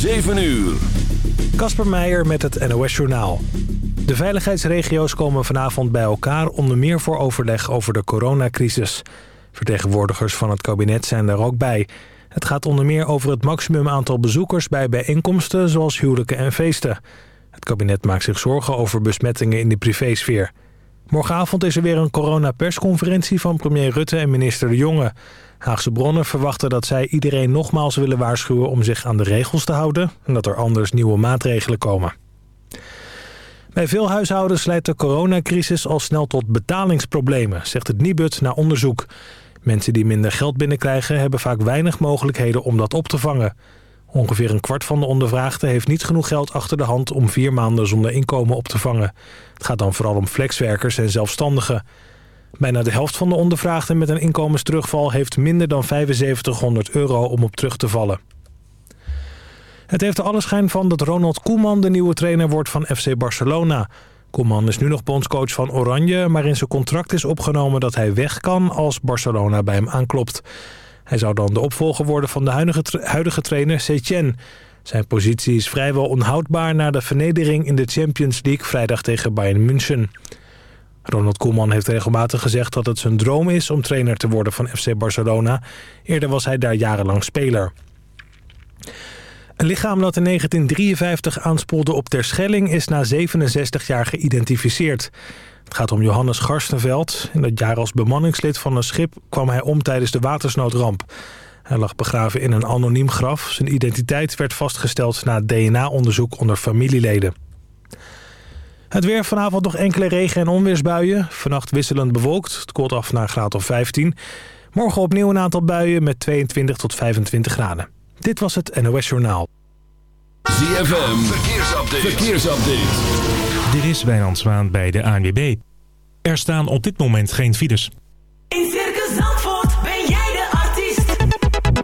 7 uur. Kasper Meijer met het NOS Journaal. De veiligheidsregio's komen vanavond bij elkaar onder meer voor overleg over de coronacrisis. Vertegenwoordigers van het kabinet zijn daar ook bij. Het gaat onder meer over het maximum aantal bezoekers bij bijeenkomsten zoals huwelijken en feesten. Het kabinet maakt zich zorgen over besmettingen in de privésfeer. Morgenavond is er weer een coronapersconferentie van premier Rutte en minister De Jonge. Haagse bronnen verwachten dat zij iedereen nogmaals willen waarschuwen om zich aan de regels te houden... en dat er anders nieuwe maatregelen komen. Bij veel huishoudens leidt de coronacrisis al snel tot betalingsproblemen, zegt het Nibud na onderzoek. Mensen die minder geld binnenkrijgen hebben vaak weinig mogelijkheden om dat op te vangen. Ongeveer een kwart van de ondervraagden heeft niet genoeg geld achter de hand om vier maanden zonder inkomen op te vangen. Het gaat dan vooral om flexwerkers en zelfstandigen. Bijna de helft van de ondervraagden met een inkomensterugval heeft minder dan 7500 euro om op terug te vallen. Het heeft er alle schijn van dat Ronald Koeman de nieuwe trainer wordt van FC Barcelona. Koeman is nu nog bondscoach van Oranje, maar in zijn contract is opgenomen dat hij weg kan als Barcelona bij hem aanklopt. Hij zou dan de opvolger worden van de huidige, huidige trainer Setien. Zijn positie is vrijwel onhoudbaar na de vernedering in de Champions League vrijdag tegen Bayern München. Ronald Koeman heeft regelmatig gezegd dat het zijn droom is om trainer te worden van FC Barcelona. Eerder was hij daar jarenlang speler. Een lichaam dat in 1953 aanspoelde op Terschelling is na 67 jaar geïdentificeerd. Het gaat om Johannes Garstenveld. In dat jaar als bemanningslid van een schip kwam hij om tijdens de watersnoodramp. Hij lag begraven in een anoniem graf. Zijn identiteit werd vastgesteld na DNA-onderzoek onder familieleden. Het weer vanavond nog enkele regen- en onweersbuien. Vannacht wisselend bewolkt. Het koelt af naar een graad of 15. Morgen opnieuw een aantal buien met 22 tot 25 graden. Dit was het NOS Journaal. ZFM, verkeersupdate. verkeersupdate. Dit is Wijnand Zwaan bij de ANWB. Er staan op dit moment geen files. In Circus Zandvoort ben jij de artiest.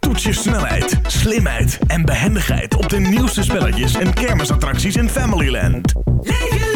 Toets je snelheid, slimheid en behendigheid op de nieuwste spelletjes en kermisattracties in Familyland. Leef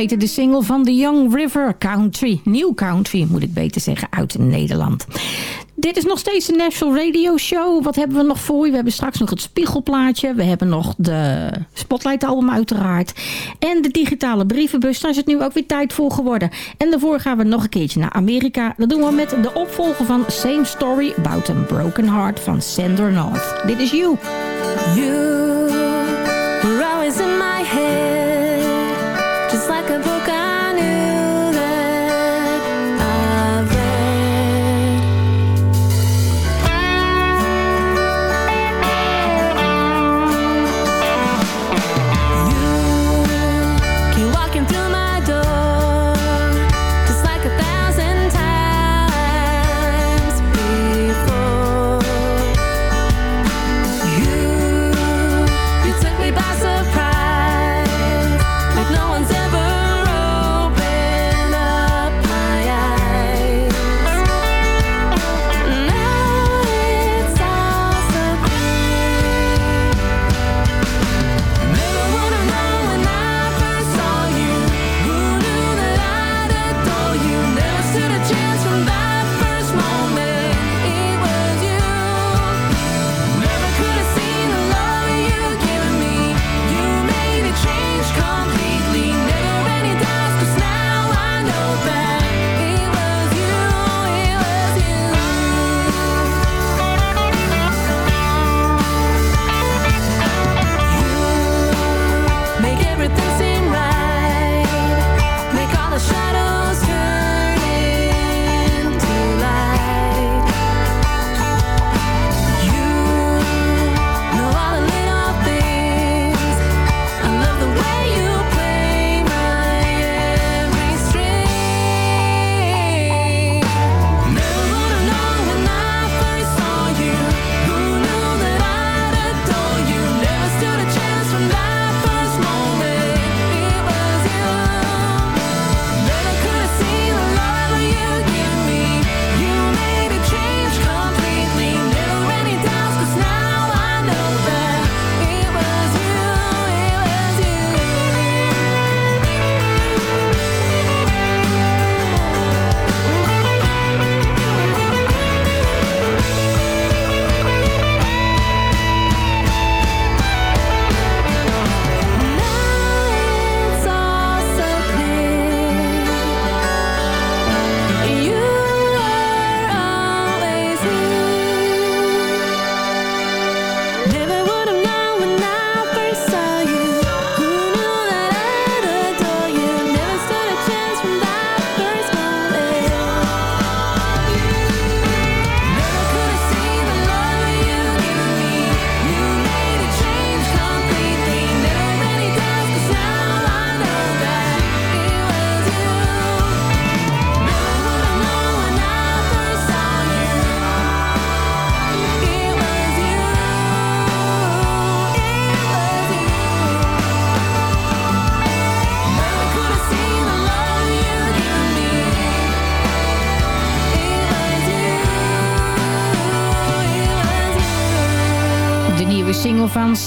heette de single van The Young River Country. New Country, moet ik beter zeggen, uit Nederland. Dit is nog steeds de National Radio Show. Wat hebben we nog voor je? We hebben straks nog het spiegelplaatje. We hebben nog de Spotlight album uiteraard. En de digitale brievenbus. Daar is het nu ook weer tijd voor geworden. En daarvoor gaan we nog een keertje naar Amerika. Dat doen we met de opvolger van Same Story About a Broken Heart van Sander North. Dit is You. You.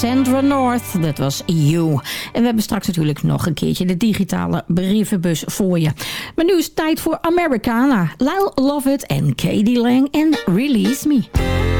Sandra North. Dat was You. En we hebben straks natuurlijk nog een keertje de digitale brievenbus voor je. Maar nu is het tijd voor Americana. Lyle Lovett en Katie Lang en Release Me.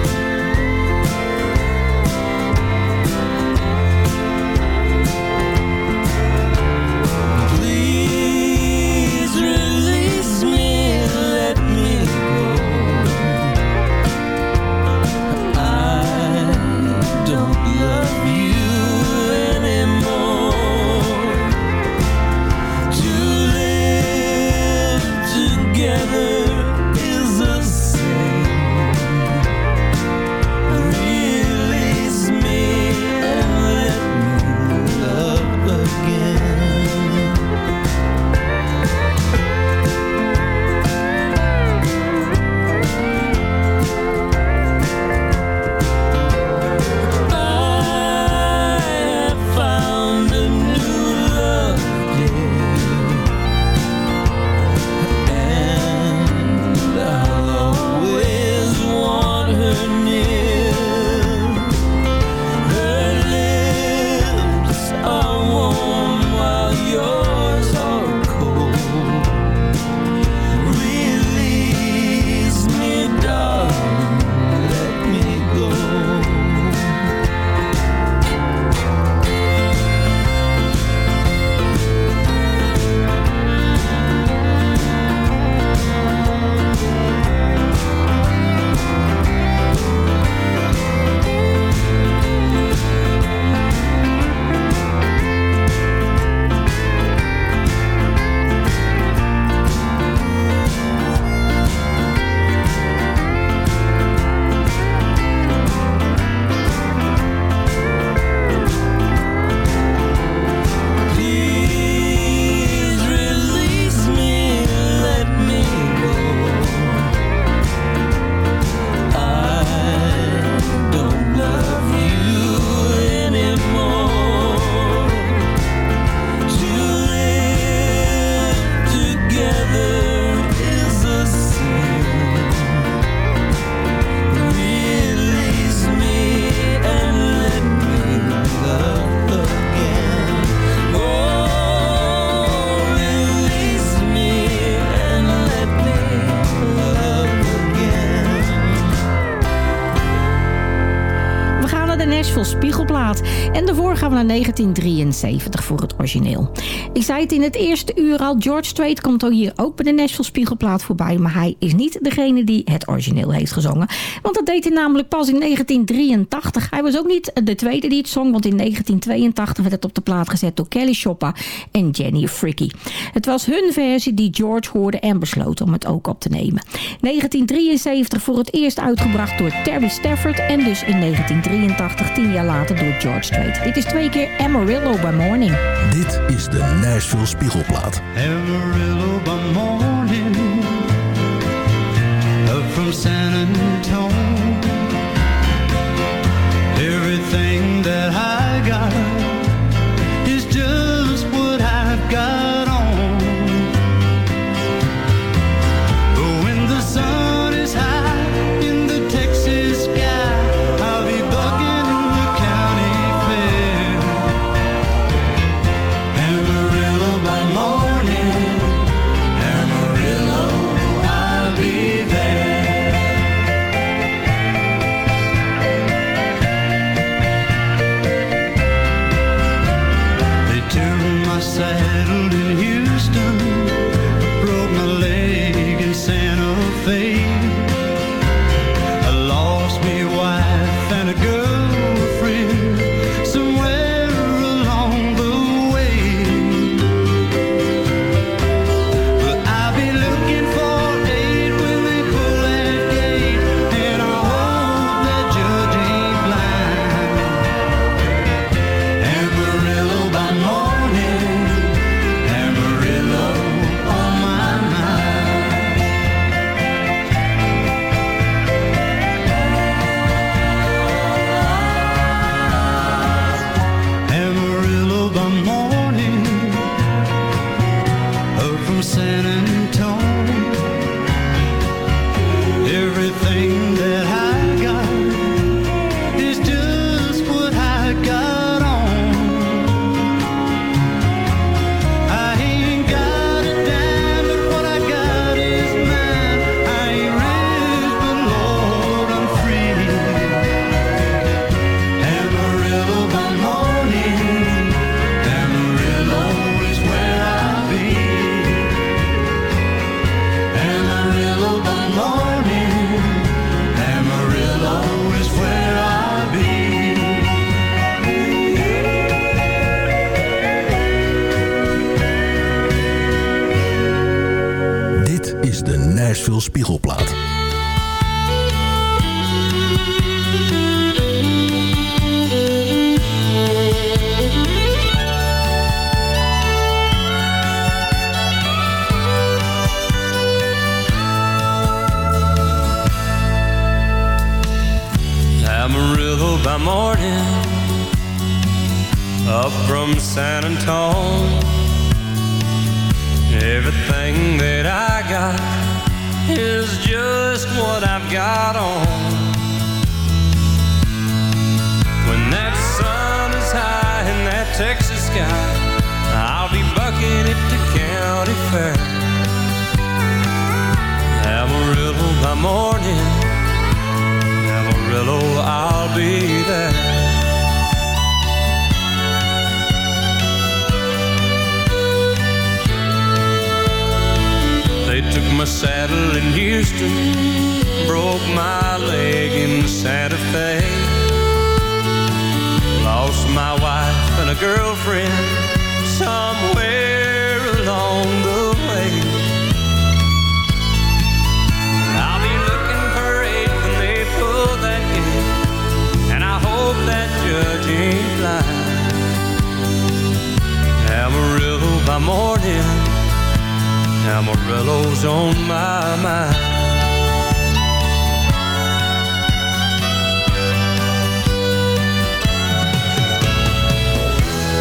Gaan we naar 1973 voor het origineel. Ik zei het in het eerste uur al, George Strait komt hier ook bij de Nashville Spiegelplaat voorbij. Maar hij is niet degene die het origineel heeft gezongen. Want dat deed hij namelijk pas in 1983. Hij was ook niet de tweede die het zong, want in 1982 werd het op de plaat gezet door Kelly Shoppa en Jenny Fricky. Het was hun versie die George hoorde en besloot om het ook op te nemen. 1973 voor het eerst uitgebracht door Terry Stafford en dus in 1983, tien jaar later door George Strait. Dit is twee keer Amarillo by Morning. Dit is de Nashville Spiegelplaat. Amarillo by morning Up from San Antonio Everything that I took my saddle in Houston, broke my leg in Santa Fe. Lost my wife and a girlfriend somewhere along the way. I'll be looking for aid when they pull that gate, and I hope that judge ain't blind. Amarillo by morning, Amarillo's on my mind.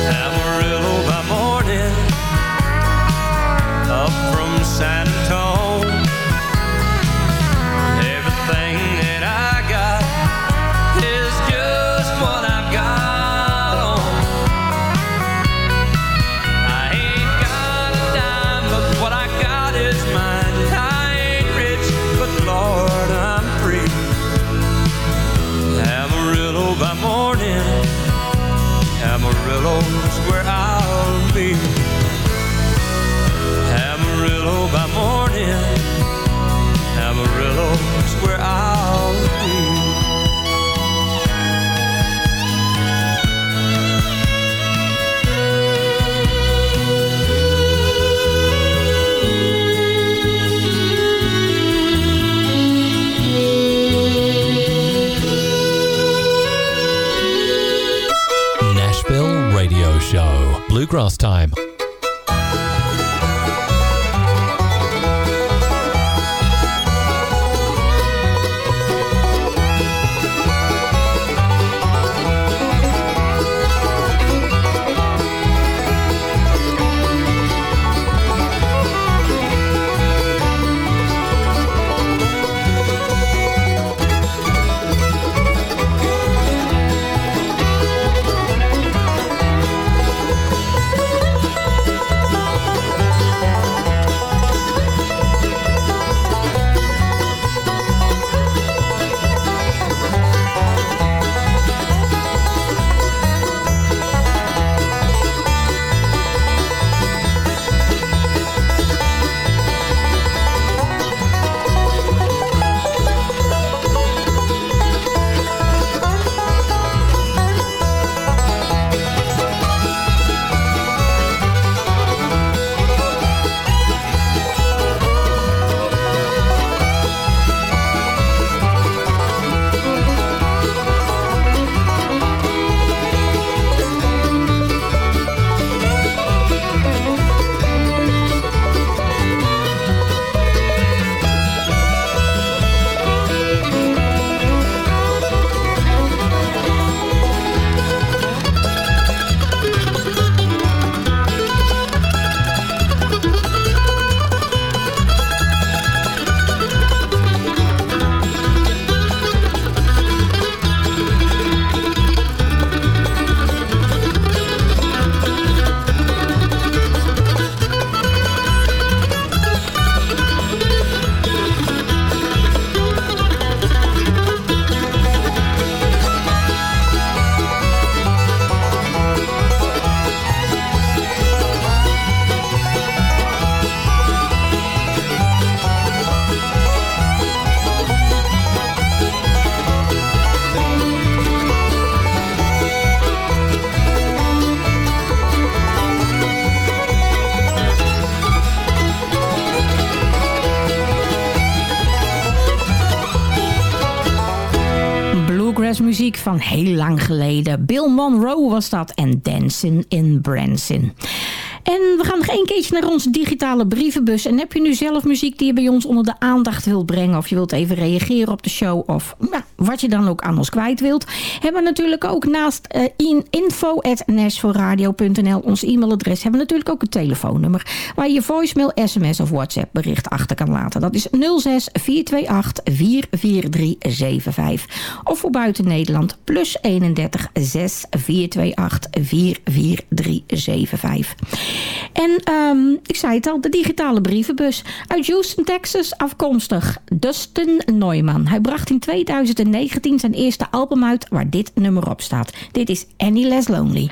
Amarillo by morning, up from San Antonio. Amarillo Bluegrass Time. Van heel lang geleden. Bill Monroe was dat en Dancing in Branson. We gaan nog één keertje naar onze digitale brievenbus. En heb je nu zelf muziek die je bij ons onder de aandacht wilt brengen... of je wilt even reageren op de show... of nou, wat je dan ook aan ons kwijt wilt... hebben we natuurlijk ook naast uh, in info.nashvilleradio.nl ons e-mailadres... hebben we natuurlijk ook een telefoonnummer... waar je je voicemail, sms of whatsapp bericht achter kan laten. Dat is 06 428 44375. Of voor buiten Nederland plus 31 6 428 44375. En um, ik zei het al, de digitale brievenbus. Uit Houston, Texas, afkomstig. Dustin Neumann. Hij bracht in 2019 zijn eerste album uit waar dit nummer op staat. Dit is Any Less Lonely.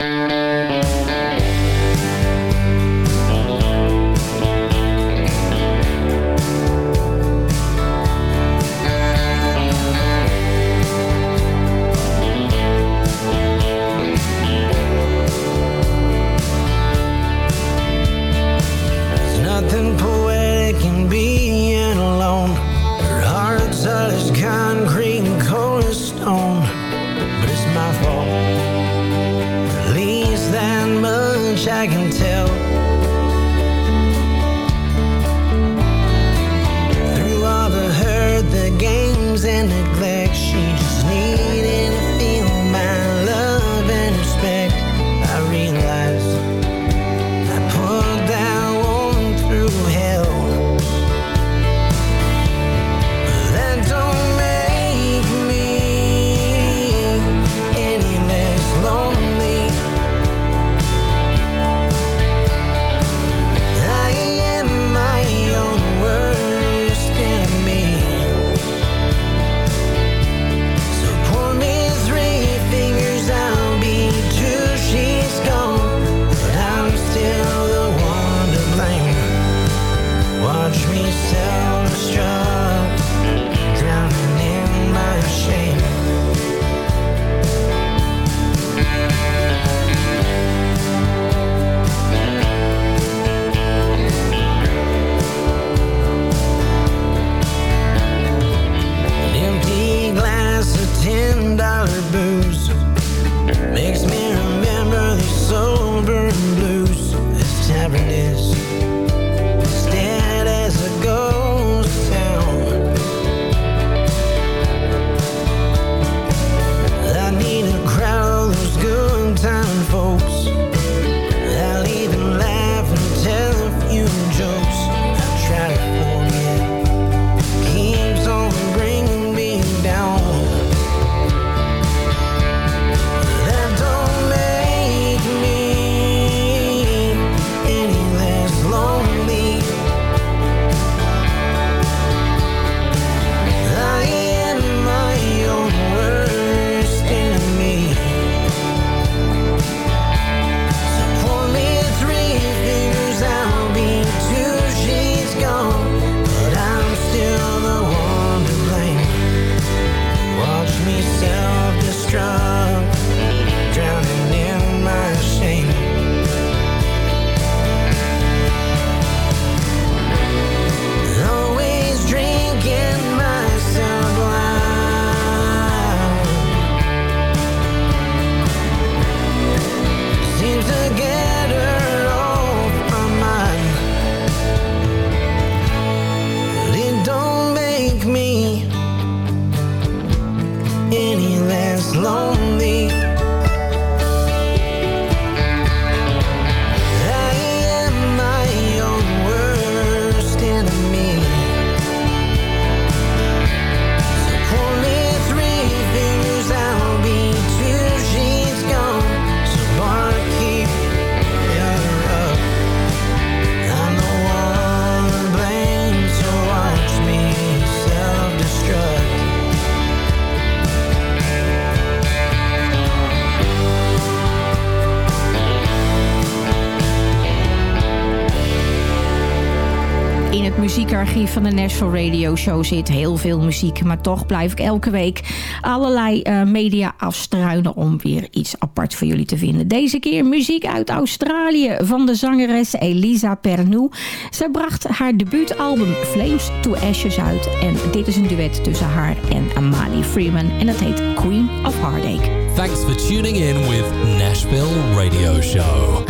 Van de National Radio Show zit heel veel muziek. Maar toch blijf ik elke week allerlei eh, media afstruinen om weer iets apart voor jullie te vinden. Deze keer muziek uit Australië van de zangeres Elisa Pernou. Ze bracht haar debuutalbum Flames to Ashes uit. En dit is een duet tussen haar en Amali Freeman. En dat heet Queen of Heartache. Thanks for tuning in with Nashville Radio Show.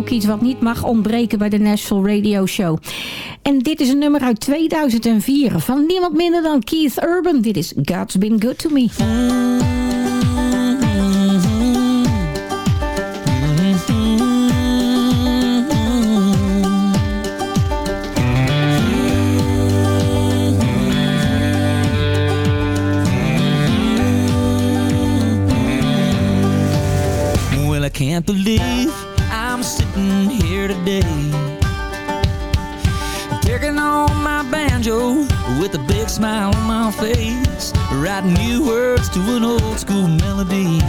Ook iets wat niet mag ontbreken bij de Nashville Radio Show. En dit is een nummer uit 2004 van niemand minder dan Keith Urban. Dit is God's Been Good To Me. Face. Writing new words to an old school melody.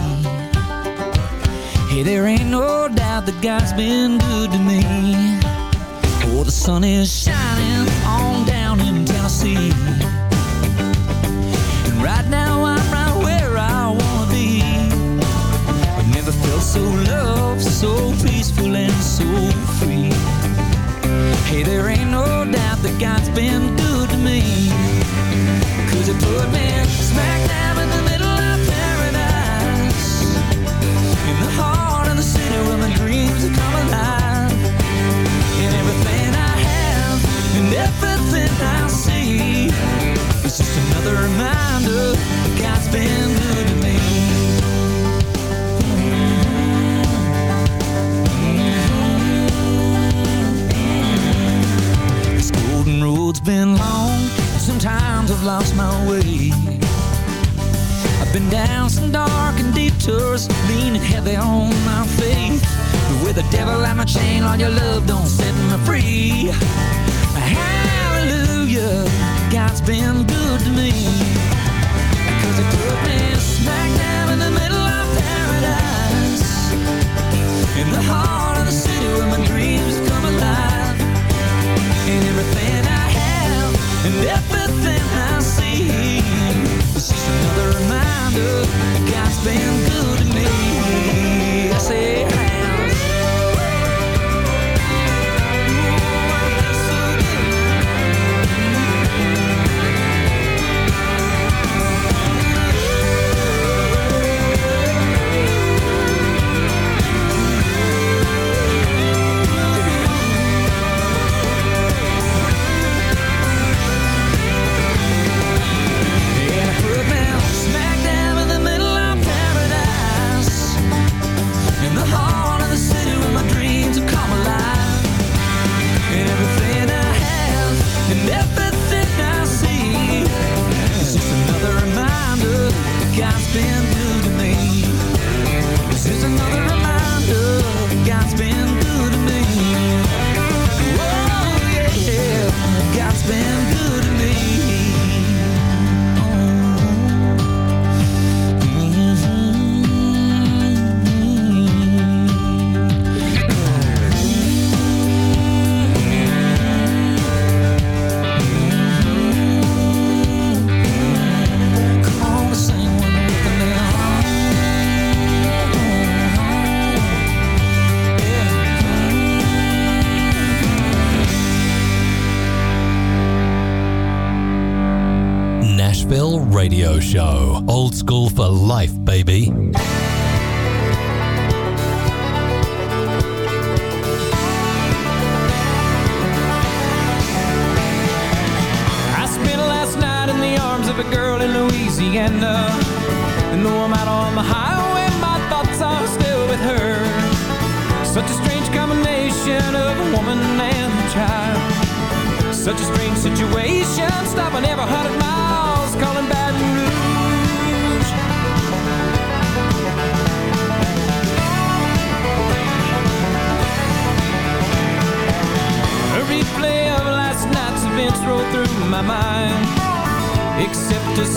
Hey, there ain't no doubt that God's been good to me. Oh, the sun is shining on down in Tennessee. And right now I'm right where I wanna be. I've never felt so loved, so peaceful and so free. Hey, there ain't no doubt that God's been good to me. Cause he put me It's been long Sometimes I've lost my way. I've been down some dark and deep tours, Leaning heavy on my faith. But with the devil at my chain All your love don't set me free. Hallelujah God's been good to me. Cause he put me smack down in the middle of paradise. In the heart of the city where my dreams come alive. And everything I and everything I see is just another reminder God's been good to me. I say,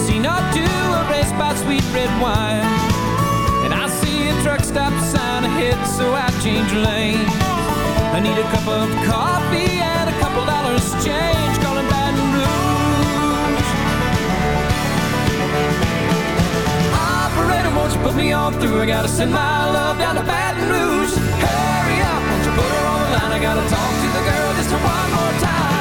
Except a scene or two erased by sweet red wine. And I see a truck stop sign ahead so I change lanes. I need a cup of coffee and a couple dollars change Calling Baton Rouge. Operator, won't you put me on through? I gotta send my love down to Baton Rouge. Hurry up, won't you put her on the line? I gotta talk to the girl just one more time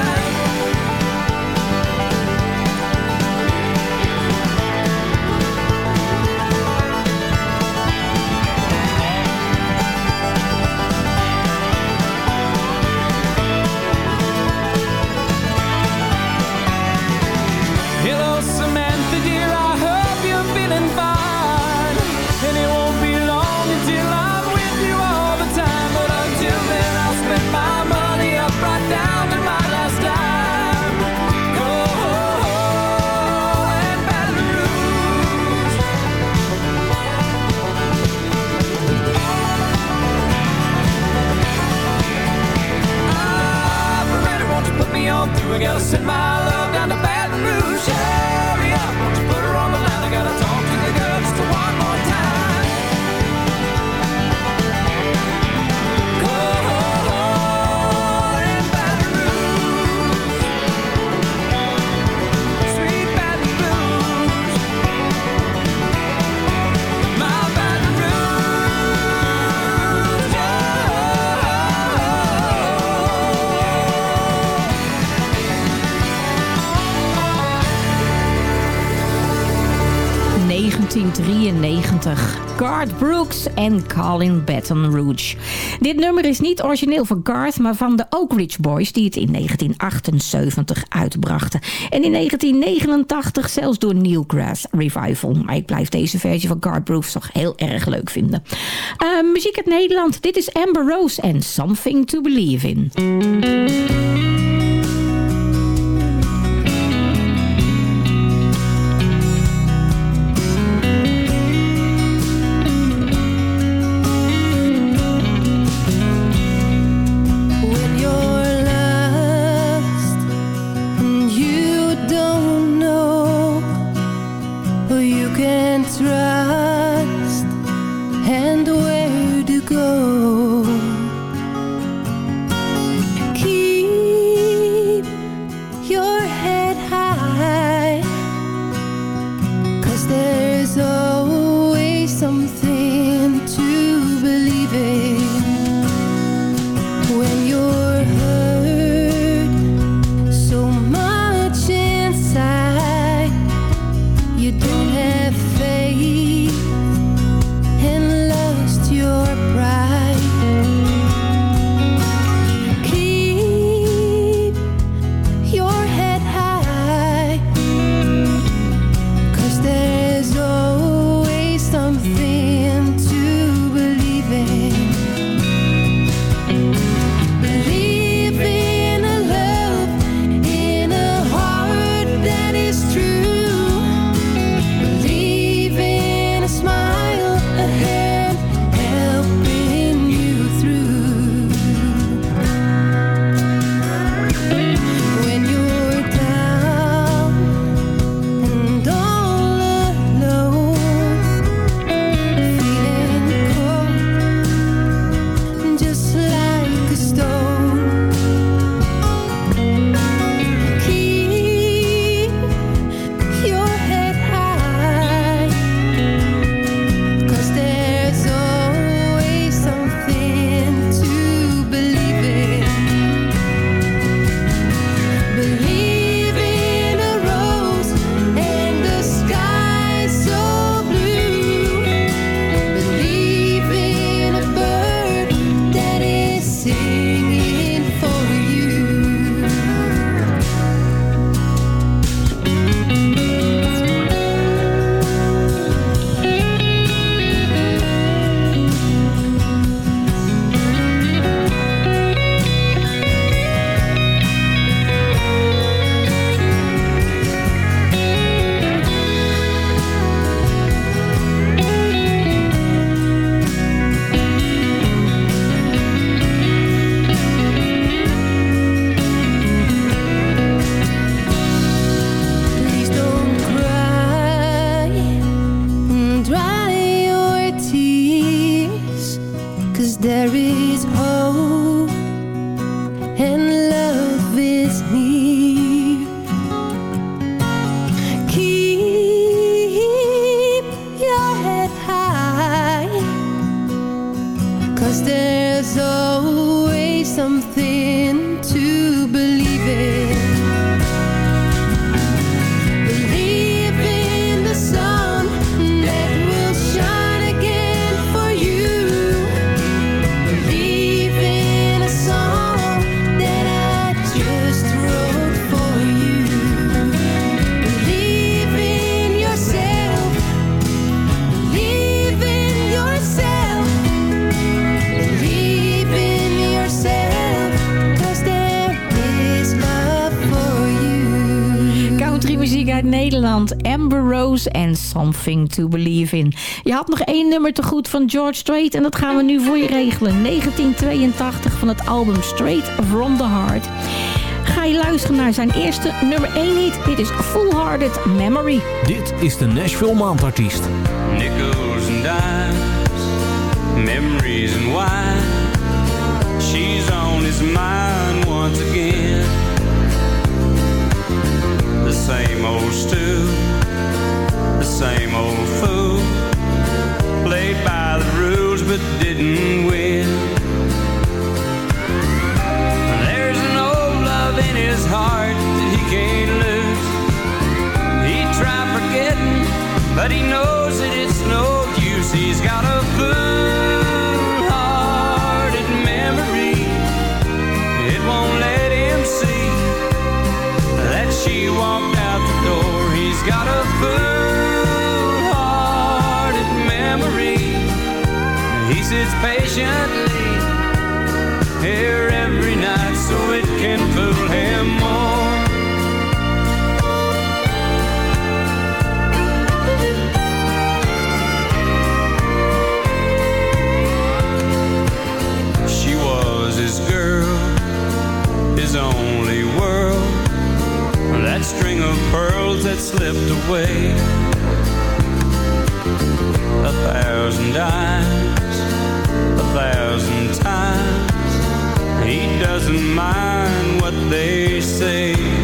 me on through? I gotta send my love down to Baton Rouge. Hurry 1993. Garth Brooks en Colin Baton Rouge. Dit nummer is niet origineel van Garth, maar van de Oak Ridge Boys... die het in 1978 uitbrachten. En in 1989 zelfs door Newgrass Revival. Maar ik blijf deze versie van Garth Brooks toch heel erg leuk vinden. Eh, muziek uit Nederland. Dit is Amber Rose en Something to Believe in. Nederland. Amber Rose en Something to Believe in. Je had nog één nummer te goed van George Strait. En dat gaan we nu voor je regelen. 1982 van het album Straight from the Heart. Ga je luisteren naar zijn eerste nummer 1 hit. Dit is Full Hearted Memory. Dit is de Nashville Maandartiest. nickels and dimes, memories and wine. She's on his mind once again. Stew, the same old fool. Played by the rules but didn't win. There's an old love in his heart that he can't lose. He tried forgetting, but he knows that it's no use. He's got a full-hearted memory. It won't let him see that she walked out the door. He's got a full-hearted memory. He sits patiently here every night so it can fool him more. of pearls that slipped away. A thousand times, a thousand times. He doesn't mind what they say.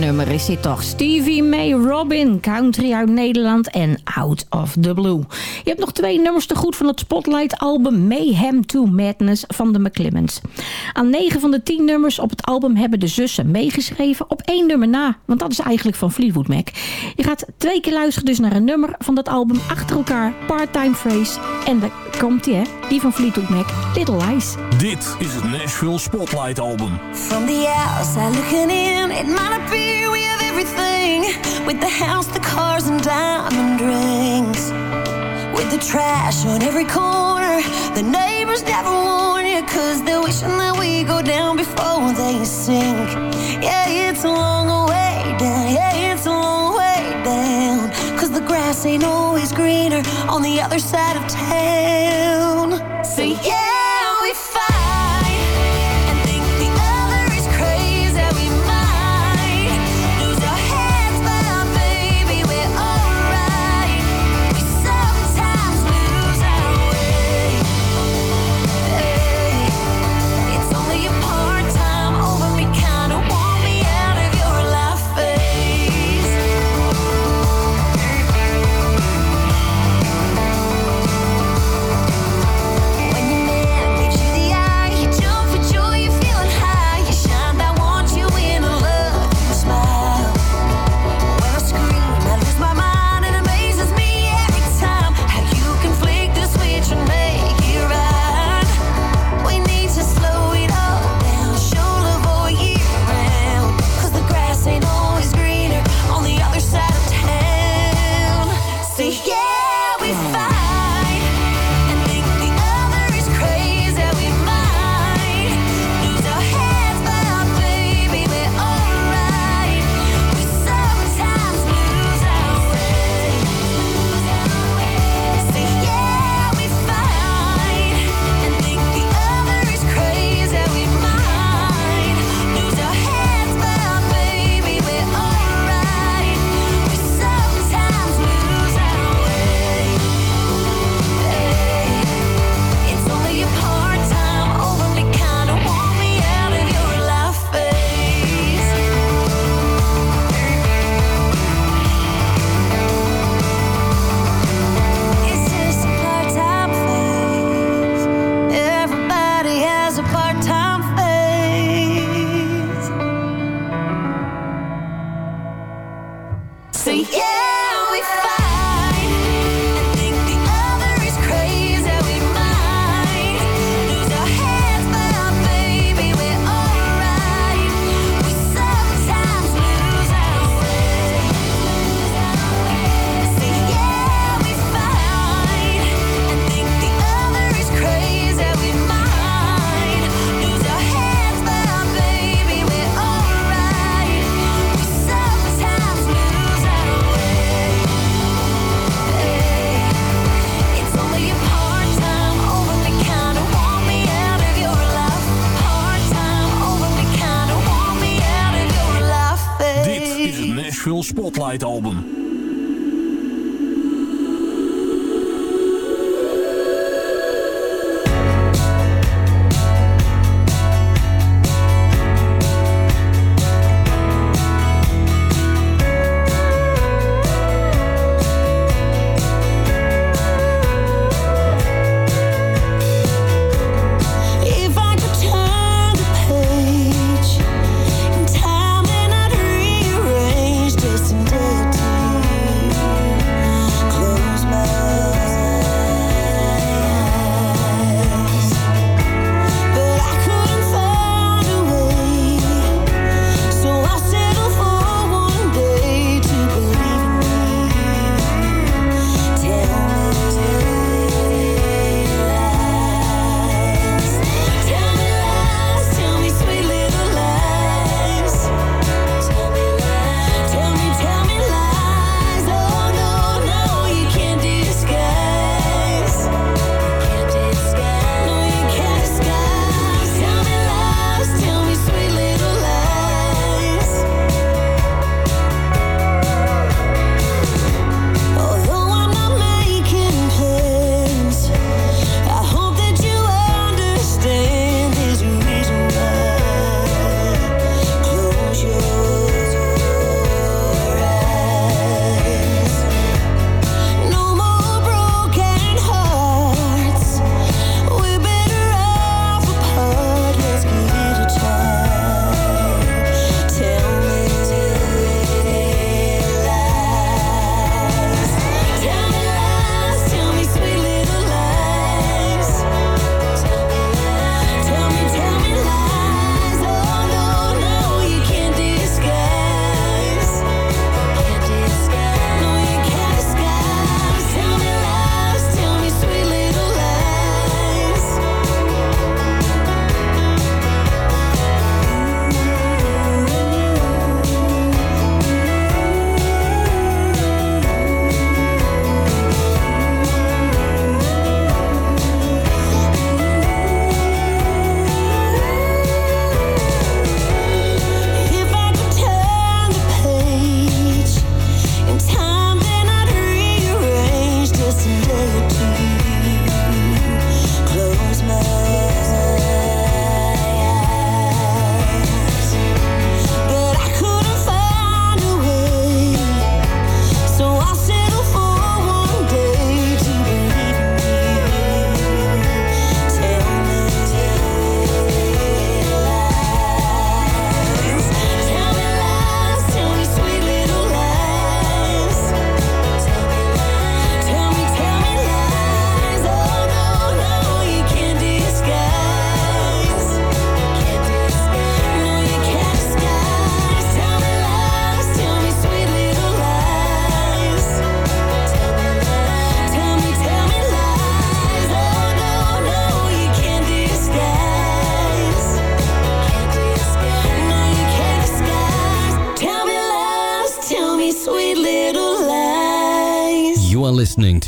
nummer is dit toch. Stevie May Robin, country uit Nederland en Out of the Blue. Je hebt nog twee nummers te goed van het Spotlight-album Mayhem to Madness van de McClemens. Aan negen van de tien nummers op het album hebben de zussen meegeschreven op één nummer na. Want dat is eigenlijk van Fleetwood Mac. Je gaat twee keer luisteren dus naar een nummer van dat album achter elkaar. Part-time phrase en daar komt die hè, die van Fleetwood Mac, Little Lies. Dit is het Nashville Spotlight Album. From the outside looking in, it might appear We have everything with the house, the cars, and diamond rings. With the trash on every corner, the neighbors never warn you, cause they're wishing that we go down before they sink. Yeah, it's a long way down, yeah, it's a long way down. Cause the grass ain't always greener on the other side of town. So yeah, we fight. Light album.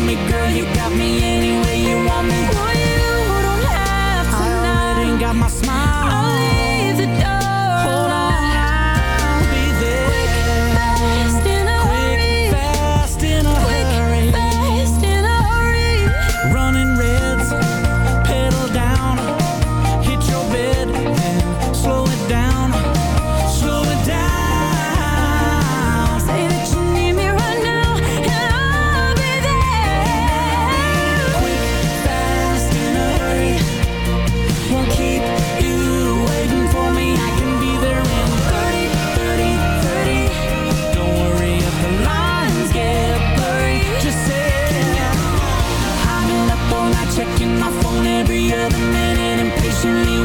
me, girl. pushing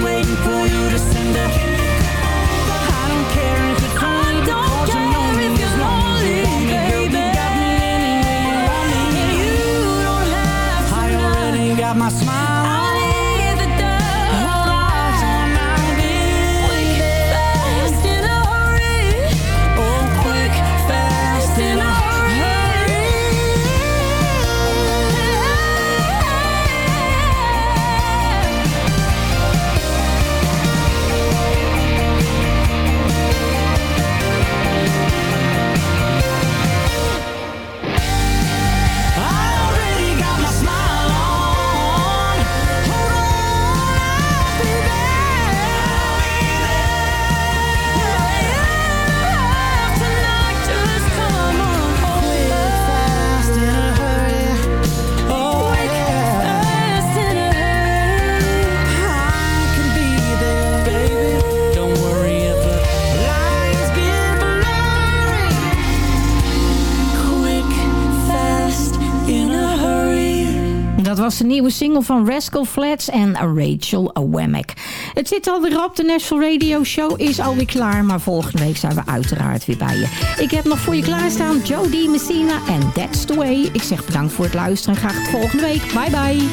single van Rascal Flats en Rachel Wemmick. Het zit alweer op, de National Radio Show is alweer klaar. Maar volgende week zijn we uiteraard weer bij je. Ik heb nog voor je klaarstaan Jody Messina en That's The Way. Ik zeg bedankt voor het luisteren en graag tot volgende week. Bye bye.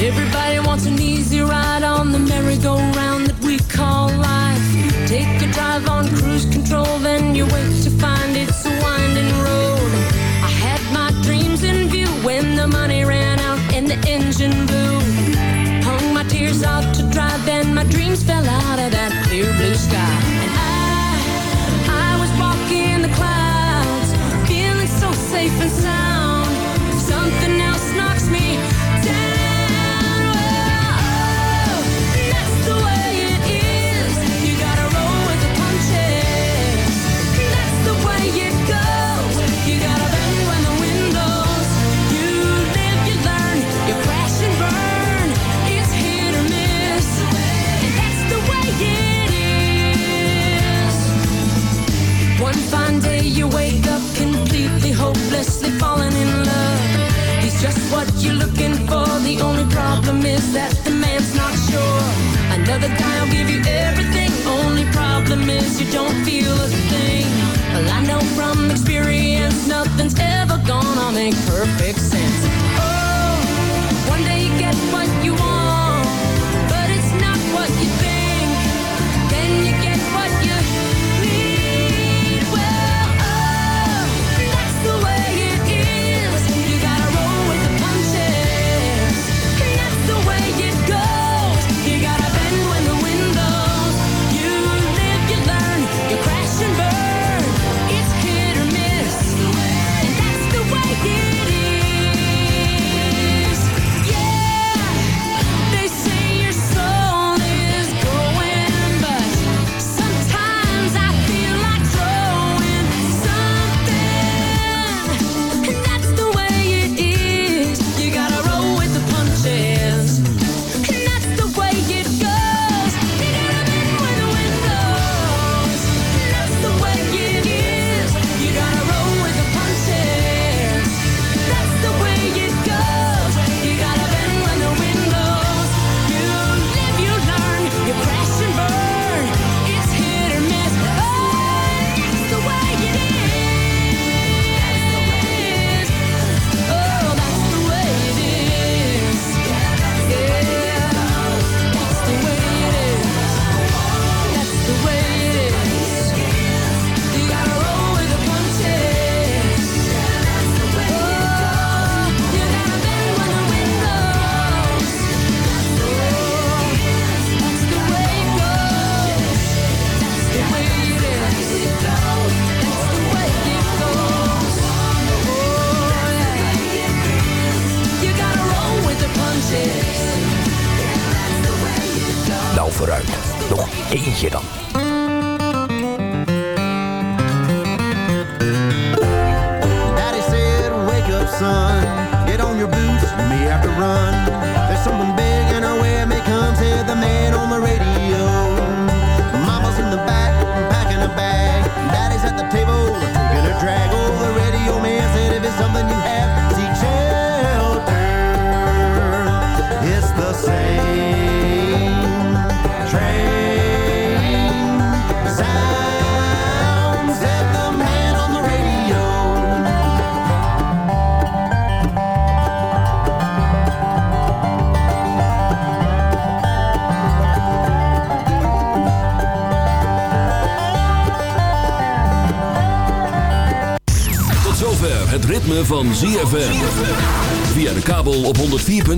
Everybody wants an easy ride on the merry-go-round that we call life. Take a drive on cruise control, then you wait to find it blue. Hung my tears out to dry, then my dreams fell out of that clear blue sky.